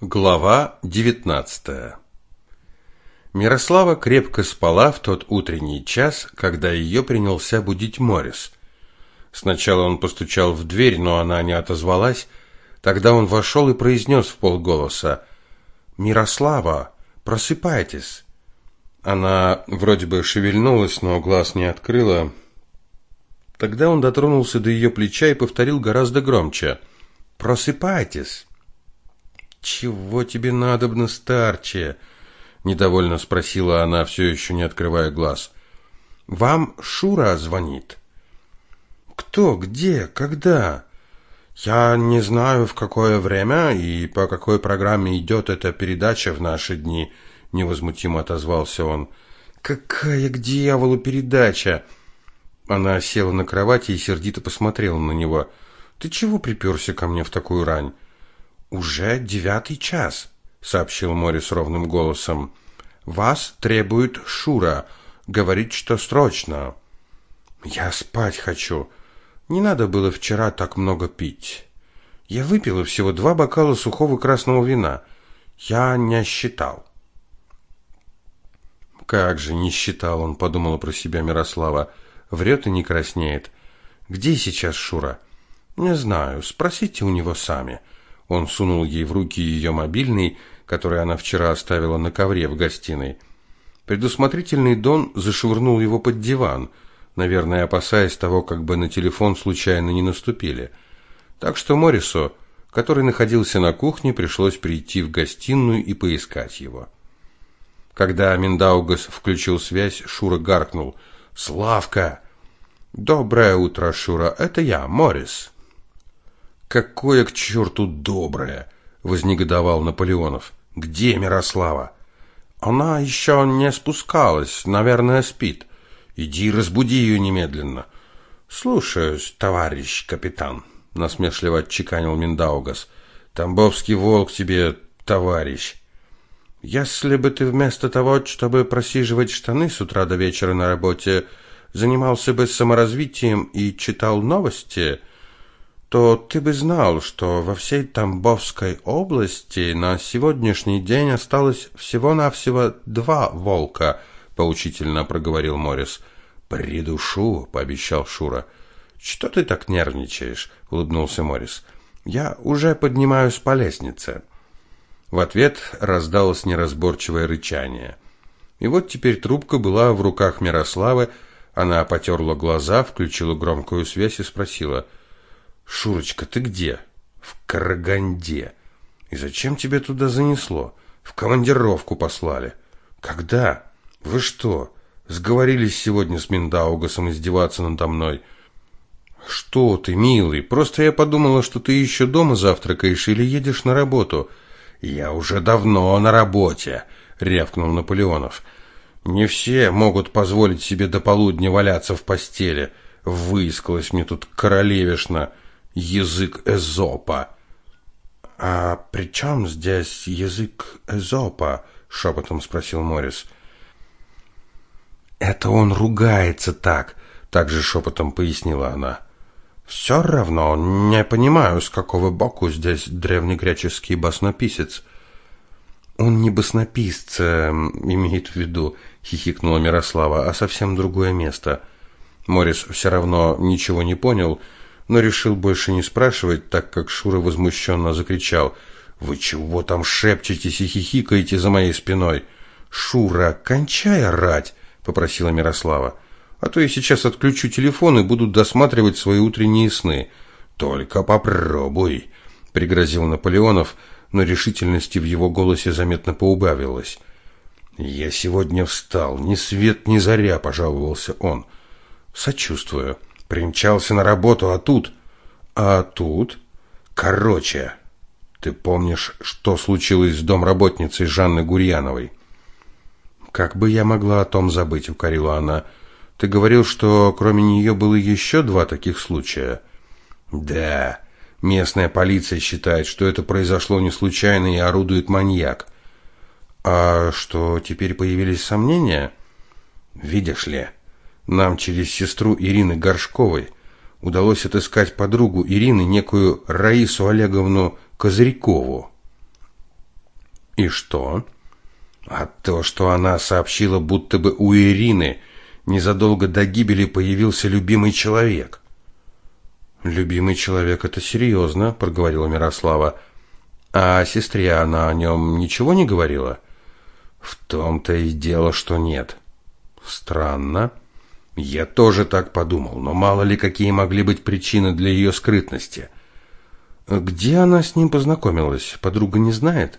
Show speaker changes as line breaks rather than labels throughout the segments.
Глава 19 Мирослава крепко спала в тот утренний час, когда ее принялся будить Морис. Сначала он постучал в дверь, но она не отозвалась. Тогда он вошел и произнес в полголоса «Мирослава, просыпайтесь!» Она вроде бы шевельнулась, но глаз не открыла. Тогда он дотронулся до ее плеча и повторил гораздо громче «Просыпайтесь!» «Чего тебе надобно, старче?» – недовольно спросила она, все еще не открывая глаз. «Вам Шура звонит». «Кто? Где? Когда?» «Я не знаю, в какое время и по какой программе идет эта передача в наши дни», – невозмутимо отозвался он. «Какая к дьяволу передача?» Она села на кровати и сердито посмотрела на него. «Ты чего приперся ко мне в такую рань?» «Уже девятый час», — сообщил Морис ровным голосом. «Вас требует Шура. Говорит, что срочно». «Я спать хочу. Не надо было вчера так много пить. Я выпила всего два бокала сухого красного вина. Я не считал». «Как же не считал он», — подумала про себя Мирослава. «Врет и не краснеет. Где сейчас Шура?» «Не знаю. Спросите у него сами». Он сунул ей в руки ее мобильный, который она вчера оставила на ковре в гостиной. Предусмотрительный Дон зашвырнул его под диван, наверное, опасаясь того, как бы на телефон случайно не наступили. Так что Морису, который находился на кухне, пришлось прийти в гостиную и поискать его. Когда Миндаугас включил связь, Шура гаркнул: "Славка!" "Доброе утро, Шура. Это я, Морис." Какое к черту доброе, вознегодовал Наполеонов. Где Мирослава? Она еще не спускалась, наверное, спит. Иди разбуди ее немедленно. Слушаюсь, товарищ капитан, насмешливо отчеканил Миндаугас. Тамбовский волк тебе, товарищ. Если бы ты вместо того, чтобы просиживать штаны с утра до вечера на работе, занимался бы саморазвитием и читал новости, то ты бы знал, что во всей Тамбовской области на сегодняшний день осталось всего-навсего два волка, поучительно проговорил Морис. Придушу, пообещал Шура. Что ты так нервничаешь? улыбнулся Морис. Я уже поднимаюсь по лестнице. В ответ раздалось неразборчивое рычание. И вот теперь трубка была в руках Мирославы. Она потерла глаза, включила громкую связь и спросила: Шурочка, ты где? В Караганде. И зачем тебя туда занесло? В командировку послали. Когда? Вы что, сговорились сегодня с Миндаугасом издеваться надо мной? Что ты, милый? Просто я подумала, что ты еще дома завтракаешь или едешь на работу. Я уже давно на работе, рявкнул Наполеонов. Не все могут позволить себе до полудня валяться в постели. Выискалась мне тут королевишна язык Эзопа. А при чем здесь язык Эзопа? шепотом спросил Морис. Это он ругается так, также шепотом пояснила она. Все равно не понимаю, с какого боку здесь древнегреческий баснописец. Он не баснописец, имеет в виду, хихикнула Мирослава, а совсем другое место. Морис все равно ничего не понял но решил больше не спрашивать, так как Шура возмущенно закричал: "Вы чего там шепчетесь и хихикаете за моей спиной? Шура, кончай орать", попросила Мирослава. "А то я сейчас отключу телефон и буду досматривать свои утренние сны. Только попробуй", пригрозил Наполеонов, но решительности в его голосе заметно поубавилось. "Я сегодня встал, ни свет ни заря", пожаловался он. "Сочувствую". Примчался на работу, а тут... А тут... Короче, ты помнишь, что случилось с домработницей Жанны Гурьяновой? Как бы я могла о том забыть, укорила она. Ты говорил, что кроме нее было еще два таких случая. Да, местная полиция считает, что это произошло не случайно и орудует маньяк. А что, теперь появились сомнения? Видишь ли, нам через сестру Ирины Горшковой удалось отыскать подругу Ирины, некую Раису Олеговну Козырькову. И что? А то, что она сообщила, будто бы у Ирины незадолго до гибели появился любимый человек. Любимый человек это серьезно», — проговорила Мирослава. А сестре она о нем ничего не говорила? В том-то и дело, что нет. Странно. Я тоже так подумал, но мало ли какие могли быть причины для ее скрытности. Где она с ним познакомилась? Подруга не знает?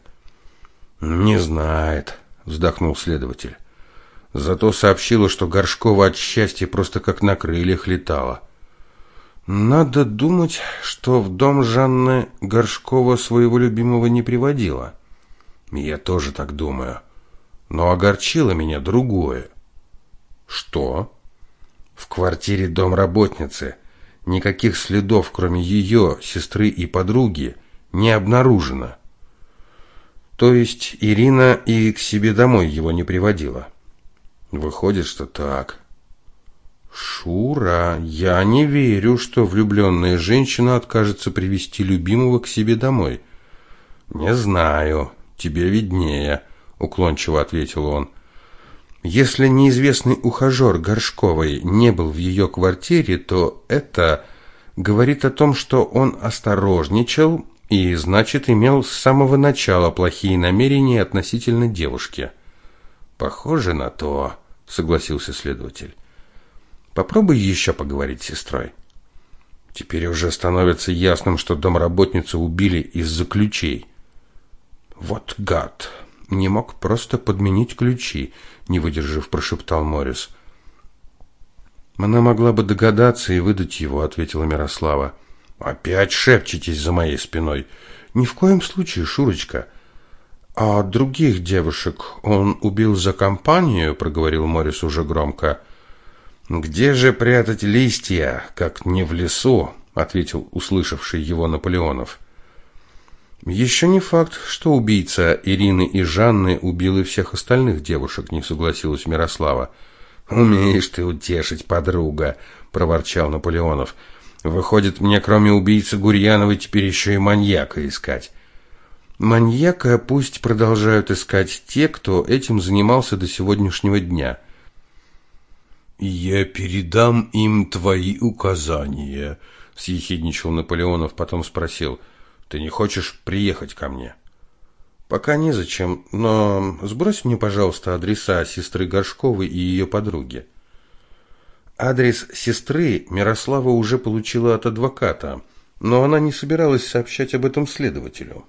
Не знает, вздохнул следователь. Зато сообщила, что Горшкова от счастья просто как на крыльях летала. Надо думать, что в дом Жанны Горшкова своего любимого не приводила. Я тоже так думаю. Но огорчило меня другое. Что? В квартире домработницы никаких следов, кроме ее, сестры и подруги, не обнаружено. То есть Ирина и к себе домой его не приводила. Выходит, что так. Шура, я не верю, что влюбленная женщина откажется привести любимого к себе домой. Не знаю, тебе виднее, уклончиво ответил он. Если неизвестный ухажер Горшковой не был в ее квартире, то это говорит о том, что он осторожничал и, значит, имел с самого начала плохие намерения относительно девушки. Похоже на то, согласился следователь. Попробуй еще поговорить с сестрой. Теперь уже становится ясным, что домработницу убили из-за ключей. Вот гад. Не мог просто подменить ключи, не выдержав, прошептал Морис. Она могла бы догадаться и выдать его, ответила Мирослава. Опять шепчетесь за моей спиной. Ни в коем случае, Шурочка. А других девушек он убил за компанию, проговорил Морис уже громко. Где же прятать листья, как не в лесу, ответил услышавший его Наполеонов. Еще не факт, что убийца Ирины и Жанны убил и всех остальных девушек, не согласилась Мирослава. Умеешь ты утешить, подруга, проворчал Наполеонов. Выходит, мне кроме убийцы Гурьяновой теперь еще и маньяка искать. Маньяка пусть продолжают искать те, кто этим занимался до сегодняшнего дня. «Я передам им твои указания», — съехидничал Наполеонов, потом спросил, «Ты не хочешь приехать ко мне?» «Пока незачем, но сбрось мне, пожалуйста, адреса сестры Горшковой и ее подруги». Адрес сестры Мирослава уже получила от адвоката, но она не собиралась сообщать об этом следователю.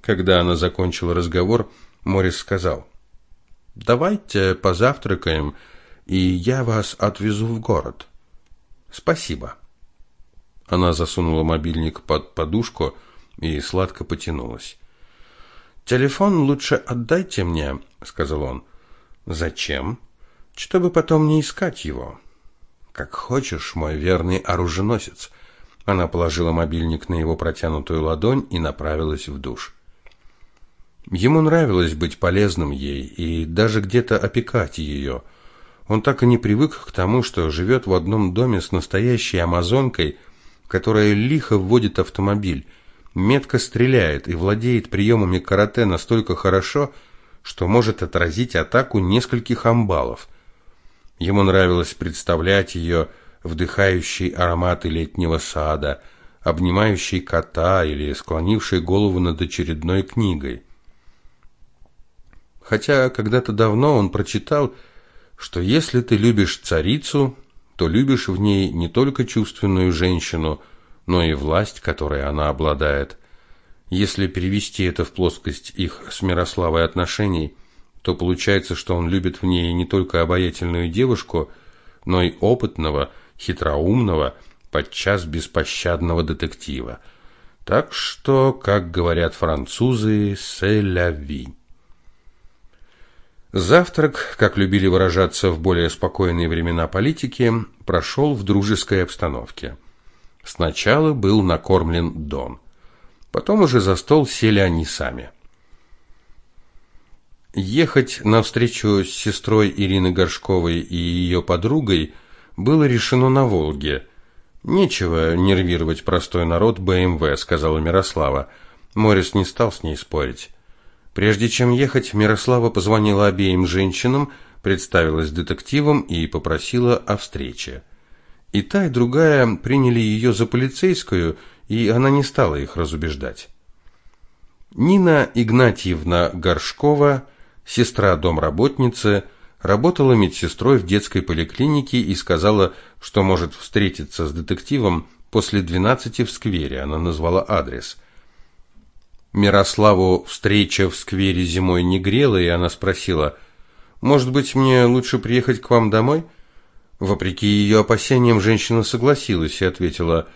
Когда она закончила разговор, Морис сказал, «Давайте позавтракаем», и я вас отвезу в город. Спасибо. Она засунула мобильник под подушку и сладко потянулась. Телефон лучше отдайте мне, сказал он. Зачем? Чтобы потом не искать его. Как хочешь, мой верный оруженосец. Она положила мобильник на его протянутую ладонь и направилась в душ. Ему нравилось быть полезным ей и даже где-то опекать ее – он так и не привык к тому, что живет в одном доме с настоящей амазонкой, которая лихо вводит автомобиль, метко стреляет и владеет приемами карате настолько хорошо, что может отразить атаку нескольких амбалов. Ему нравилось представлять ее вдыхающей ароматы летнего сада, обнимающей кота или склонившей голову над очередной книгой. Хотя когда-то давно он прочитал, что если ты любишь царицу, то любишь в ней не только чувственную женщину, но и власть, которой она обладает. Если перевести это в плоскость их с Мирославой отношений, то получается, что он любит в ней не только обаятельную девушку, но и опытного, хитроумного, подчас беспощадного детектива. Так что, как говорят французы, «c'est la vie». Завтрак, как любили выражаться в более спокойные времена политики, прошел в дружеской обстановке. Сначала был накормлен Дон. Потом уже за стол сели они сами. Ехать на встречу с сестрой Ирины Горшковой и ее подругой было решено на Волге. Нечего нервировать простой народ БМВ, сказала Мирослава. Морис не стал с ней спорить. Прежде чем ехать, Мирослава позвонила обеим женщинам, представилась детективом и попросила о встрече. И та, и другая приняли ее за полицейскую, и она не стала их разубеждать. Нина Игнатьевна Горшкова, сестра домработницы, работала медсестрой в детской поликлинике и сказала, что может встретиться с детективом после 12 в сквере. Она назвала адрес. Мирославу встреча в сквере зимой не грела, и она спросила: "Может быть, мне лучше приехать к вам домой?" Вопреки ее опасениям, женщина согласилась и ответила: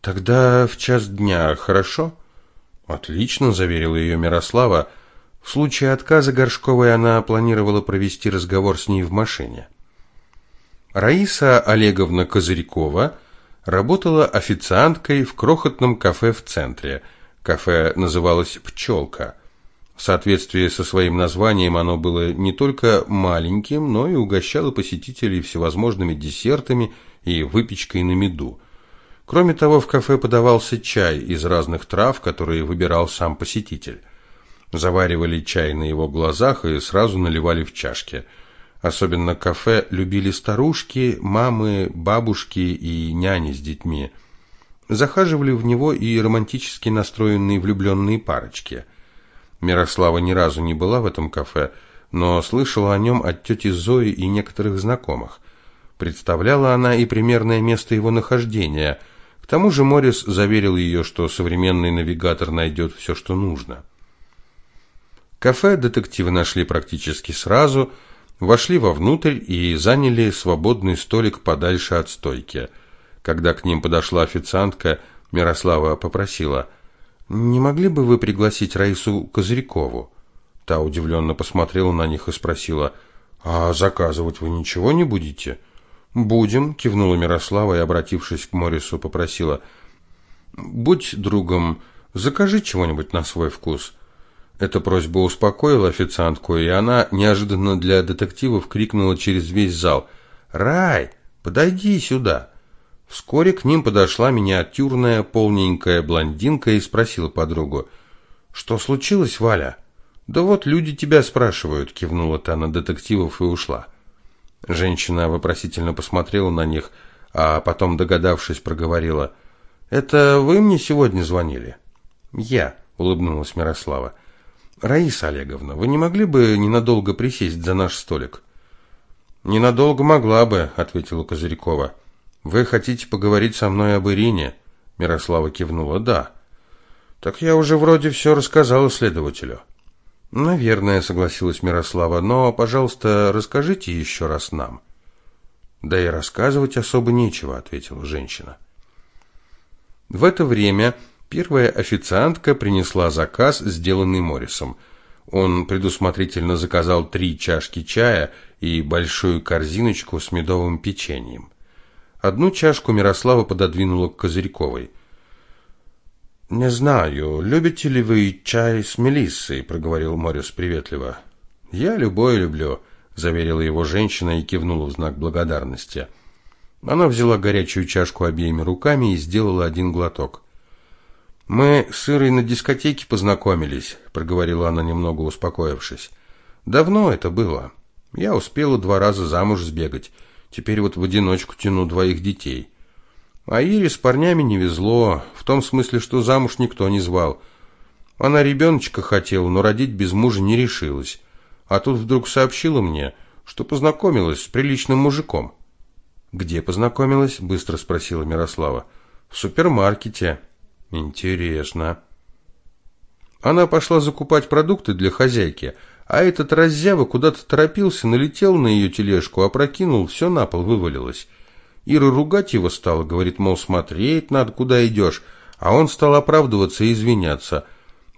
"Тогда в час дня, хорошо?" Отлично, заверила ее Мирослава. В случае отказа Горшковой она планировала провести разговор с ней в машине. Раиса Олеговна Козырькова работала официанткой в крохотном кафе в центре. Кафе называлось «Пчелка». В соответствии со своим названием оно было не только маленьким, но и угощало посетителей всевозможными десертами и выпечкой на меду. Кроме того, в кафе подавался чай из разных трав, которые выбирал сам посетитель. Заваривали чай на его глазах и сразу наливали в чашки. Особенно кафе любили старушки, мамы, бабушки и няни с детьми. Захаживали в него и романтически настроенные влюбленные парочки – Мирослава ни разу не была в этом кафе, но слышала о нем от тети Зои и некоторых знакомых. Представляла она и примерное место его нахождения. К тому же Морис заверил ее, что современный навигатор найдет все, что нужно. Кафе детективы нашли практически сразу, вошли вовнутрь и заняли свободный столик подальше от стойки. Когда к ним подошла официантка, Мирослава попросила – не могли бы вы пригласить Раису Козырькову? Та удивленно посмотрела на них и спросила: "А заказывать вы ничего не будете?" "Будем", кивнула Мирослава и, обратившись к Морису, попросила: "Будь другом, закажи чего-нибудь на свой вкус". Эта просьба успокоила официантку, и она неожиданно для детективов крикнула через весь зал: "Рай, подойди сюда!" Вскоре к ним подошла миниатюрная полненькая блондинка и спросила подругу: "Что случилось, Валя?" "Да вот люди тебя спрашивают", кивнула та на детективов и ушла. Женщина вопросительно посмотрела на них, а потом, догадавшись, проговорила: "Это вы мне сегодня звонили?" "Я", улыбнулась Мирослава. "Раиса Олеговна, вы не могли бы ненадолго присесть за наш столик?" "Ненадолго могла бы", ответила Козырькова. Вы хотите поговорить со мной об Ирине? Мирослава кивнула. Да. Так я уже вроде все рассказала следователю. Наверное, согласилась Мирослава, но, пожалуйста, расскажите еще раз нам. Да и рассказывать особо нечего, ответила женщина. В это время первая официантка принесла заказ, сделанный Моррисом. Он предусмотрительно заказал три чашки чая и большую корзиночку с медовым печеньем. Одну чашку Мирослава пододвинула к Козырьковой. «Не знаю, любите ли вы чай с мелиссой?» – проговорил Морис приветливо. «Я любой люблю», – заверила его женщина и кивнула в знак благодарности. Она взяла горячую чашку обеими руками и сделала один глоток. «Мы с Ирой на дискотеке познакомились», – проговорила она, немного успокоившись. «Давно это было. Я успела два раза замуж сбегать». Теперь вот в одиночку тяну двоих детей. А Ире с парнями не везло, в том смысле, что замуж никто не звал. Она ребеночка хотела, но родить без мужа не решилась. А тут вдруг сообщила мне, что познакомилась с приличным мужиком. Где познакомилась? быстро спросила Мирослава. В супермаркете. Интересно. Она пошла закупать продукты для хозяйки, а этот раззява куда-то торопился, налетел на ее тележку, опрокинул, все на пол вывалилось. Ира ругать его стала, говорит, мол, смотреть надо, куда идешь, а он стал оправдываться и извиняться.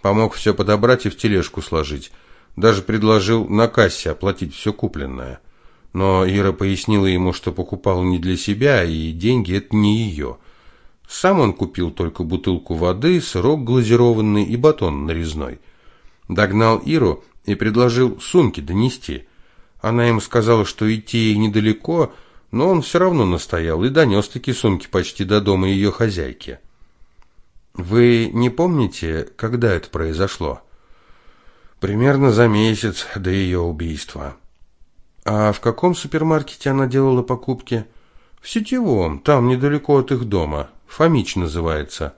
Помог все подобрать и в тележку сложить. Даже предложил на кассе оплатить все купленное. Но Ира пояснила ему, что покупал не для себя, и деньги это не ее. Сам он купил только бутылку воды, сырок глазированный и батон нарезной. Догнал Иру и предложил сумки донести. Она ему сказала, что идти ей недалеко, но он все равно настоял и донес такие сумки почти до дома ее хозяйки. Вы не помните, когда это произошло? Примерно за месяц до ее убийства. А в каком супермаркете она делала покупки? В сетевом, там недалеко от их дома. Фомич называется.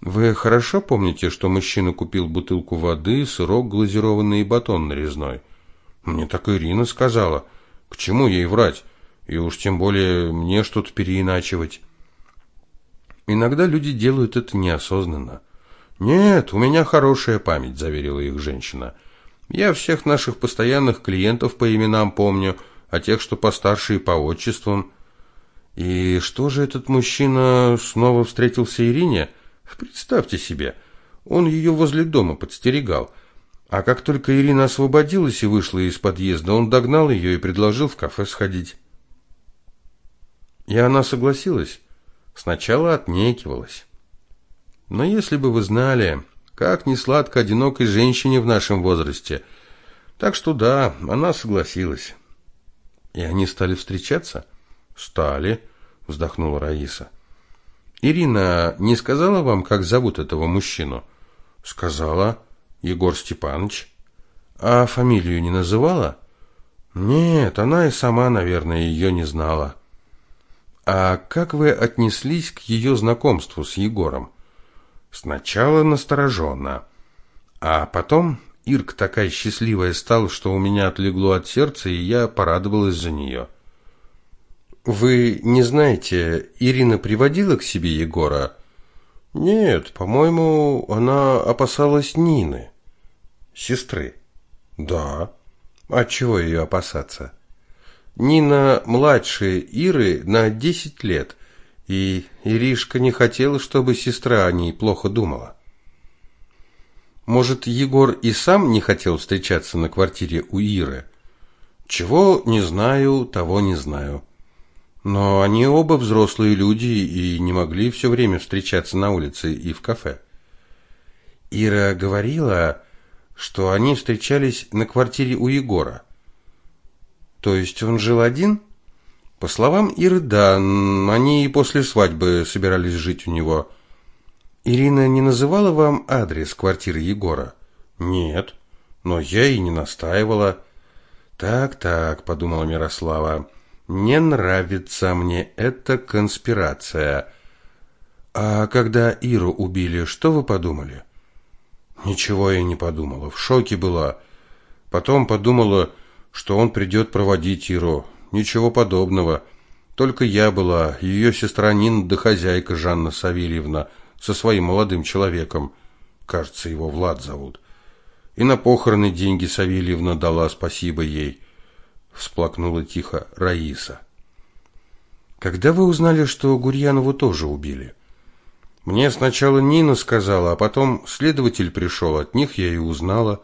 Вы хорошо помните, что мужчина купил бутылку воды, сырок глазированный и батон нарезной? Мне так Ирина сказала. К чему ей врать? И уж тем более мне что-то переиначивать. Иногда люди делают это неосознанно. Нет, у меня хорошая память, заверила их женщина. Я всех наших постоянных клиентов по именам помню, а тех, что постарше и по отчествам. И что же этот мужчина снова встретился Ирине? Представьте себе, он ее возле дома подстерегал. А как только Ирина освободилась и вышла из подъезда, он догнал ее и предложил в кафе сходить. И она согласилась. Сначала отнекивалась. Но если бы вы знали, как несладко одинокой женщине в нашем возрасте. Так что да, она согласилась. И они стали встречаться? Стали, вздохнула Раиса. Ирина не сказала вам, как зовут этого мужчину? Сказала. Егор Степанович. А фамилию не называла? Нет, она и сама, наверное, ее не знала. А как вы отнеслись к ее знакомству с Егором? Сначала настороженно, а потом Ирка такая счастливая стала, что у меня отлегло от сердца, и я порадовалась за нее. Вы не знаете, Ирина приводила к себе Егора? Нет, по-моему, она опасалась Нины, сестры. Да. А чего ее опасаться? Нина младше Иры на десять лет, и Иришка не хотела, чтобы сестра о ней плохо думала. Может, Егор и сам не хотел встречаться на квартире у Иры? Чего не знаю, того не знаю. Но они оба взрослые люди и не могли все время встречаться на улице и в кафе. Ира говорила, что они встречались на квартире у Егора. То есть он жил один? По словам Иры, да, они и после свадьбы собирались жить у него. Ирина не называла вам адрес квартиры Егора? Нет, но я и не настаивала. Так-так, подумала Мирослава. Не нравится мне эта конспирация. А когда Иру убили, что вы подумали? Ничего я не подумала, в шоке была. Потом подумала, что он придет проводить Иру. Ничего подобного. Только я была, ее сестра Нина да хозяйка Жанна Савельевна со своим молодым человеком. Кажется, его Влад зовут. И на похороны деньги Савельевна дала, спасибо ей всплакнула тихо Раиса. Когда вы узнали, что Гурьянову тоже убили? Мне сначала Нина сказала, а потом следователь пришел, от них я и узнала.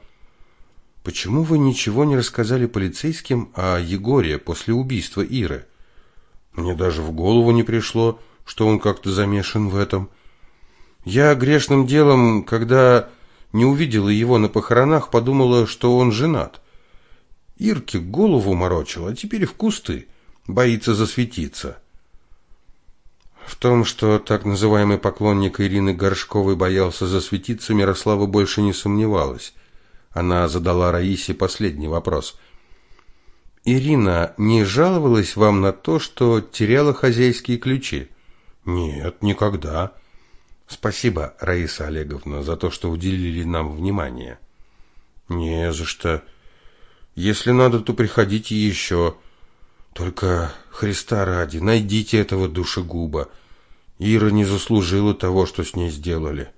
Почему вы ничего не рассказали полицейским о Егоре после убийства Иры? Мне даже в голову не пришло, что он как-то замешан в этом. Я грешным делом, когда не увидела его на похоронах, подумала, что он женат. Ирке голову морочил, а теперь в кусты. Боится засветиться. В том, что так называемый поклонник Ирины Горшковой боялся засветиться, Мирослава больше не сомневалась. Она задала Раисе последний вопрос. «Ирина не жаловалась вам на то, что теряла хозяйские ключи?» «Нет, никогда». «Спасибо, Раиса Олеговна, за то, что уделили нам внимание». «Не за что». Если надо, то приходите еще. Только Христа ради, найдите этого душегуба. Ира не заслужила того, что с ней сделали.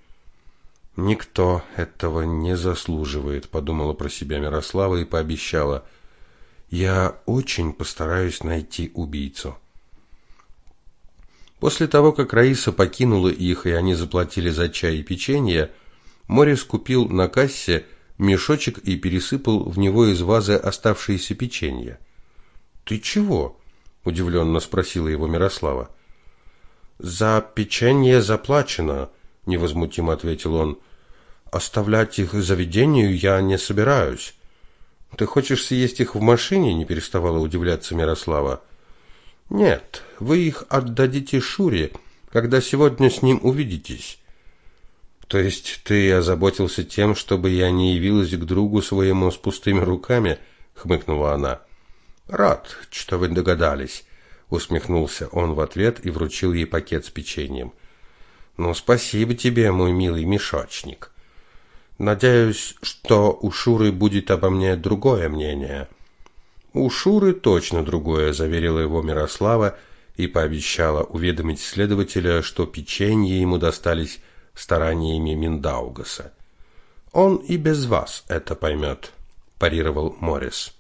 Никто этого не заслуживает, подумала про себя Мирослава и пообещала: я очень постараюсь найти убийцу. После того, как Раиса покинула их, и они заплатили за чай и печенье, Морис купил на кассе мешочек и пересыпал в него из вазы оставшиеся печенье. «Ты чего?» – удивленно спросила его Мирослава. «За печенье заплачено», – невозмутимо ответил он. «Оставлять их заведению я не собираюсь». «Ты хочешь съесть их в машине?» – не переставала удивляться Мирослава. «Нет, вы их отдадите Шуре, когда сегодня с ним увидитесь. То есть ты озаботился тем, чтобы я не явилась к другу своему с пустыми руками, хмыкнула она. Рад, что вы догадались, усмехнулся он в ответ и вручил ей пакет с печеньем. Ну, спасибо тебе, мой милый мешочник. Надеюсь, что у Шуры будет обо мне другое мнение. У Шуры точно другое, заверила его Мирослава и пообещала уведомить следователя, что печенье ему достались стараниями Миндаугаса. Он и без вас это поймет», – парировал Моррис.